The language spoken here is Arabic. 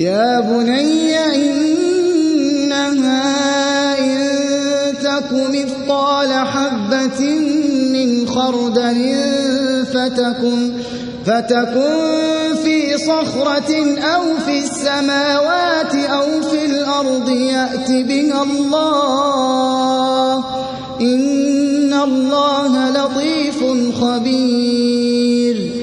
يا بني إنها إن تك مثقال حبة من خردل فتكن, فتكن في صخرة أو في السماوات أو في الأرض يأت بها الله إن الله لطيف خبير